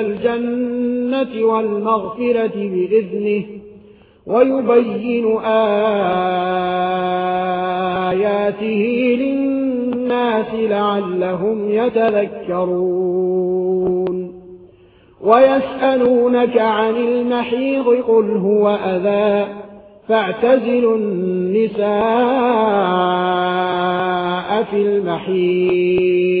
الجنة والمغفرة بإذنه ويبين آياته للناس لعلهم يتذكرون ويسألونك عن المحيض قل هو أذى فاعتزلوا النساء في المحيض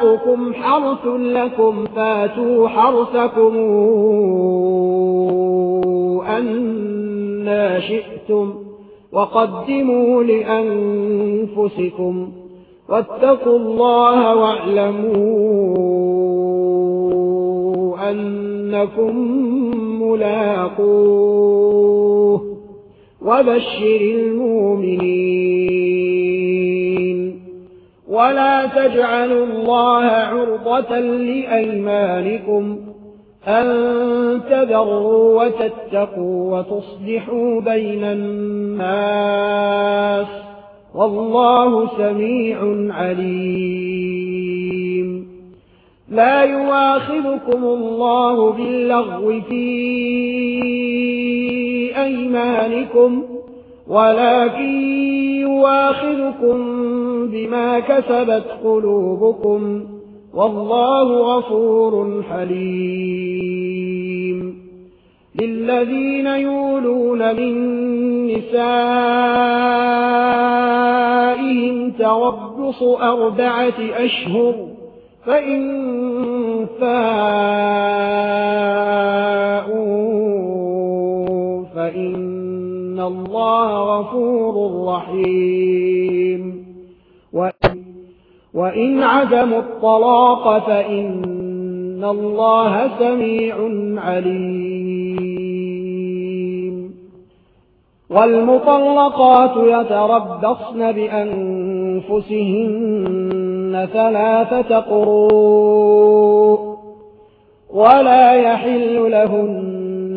أبناؤكم حرث لكم فاتوا حرثكم أنا شئتم وقدموا لأنفسكم واتقوا الله واعلموا أنكم ملاقوه وبشر المؤمنين ولا تجعلوا الله عرضة لأيمانكم أن تذروا وتتقوا وتصلحوا بين الناس والله سميع عليم لا يواخذكم الله باللغو في أيمانكم ولكن يواخذكم بما كسبت قلوبكم والله غفور حليم. للذين يولون من نسائهم تربص أربعة أشهر فإن فات الله غفور رحيم. وإن, وإن عدموا الطلاق فإن الله سميع عليم. والمطلقات يتربصن بأنفسهن ثلاثة قروء. ولا يحل لهن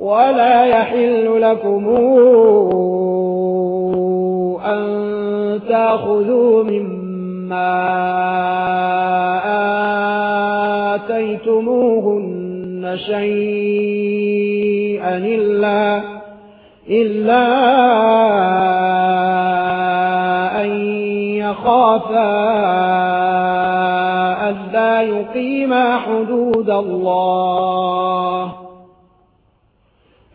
ولا يحل لكم أن تأخذوا مما آتيتموهن شيئا إلا, إلا أن يخافا أن لا يقيما حدود الله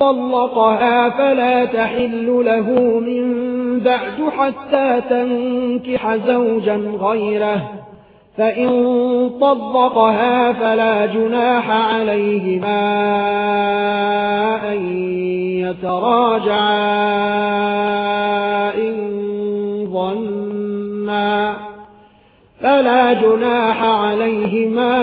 طلقها فلا تحل له من بعد حتى تنكح زوجا غيره. فإن طبقها فلا جناح عليهما أن يتراجعا إن ظنا. فلا جناح عليهما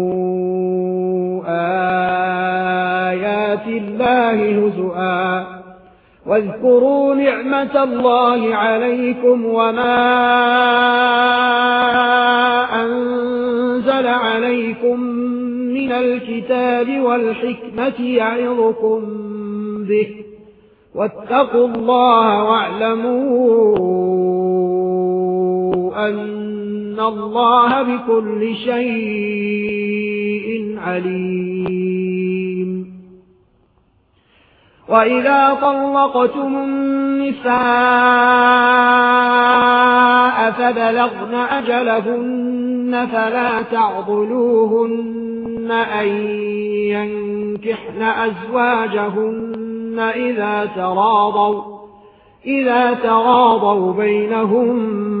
آيات الله هزؤا. واذكروا نعمة الله عليكم وما أنزل عليكم من الكتاب والحكمة يعظكم به. واتقوا الله واعلموا أن الله بكل شيء عليم. وإذا طلقتم النساء فبلغن أجلهن فلا تعضلوهن أن ينكحن أزواجهن إذا تراضوا, إذا تراضوا بينهم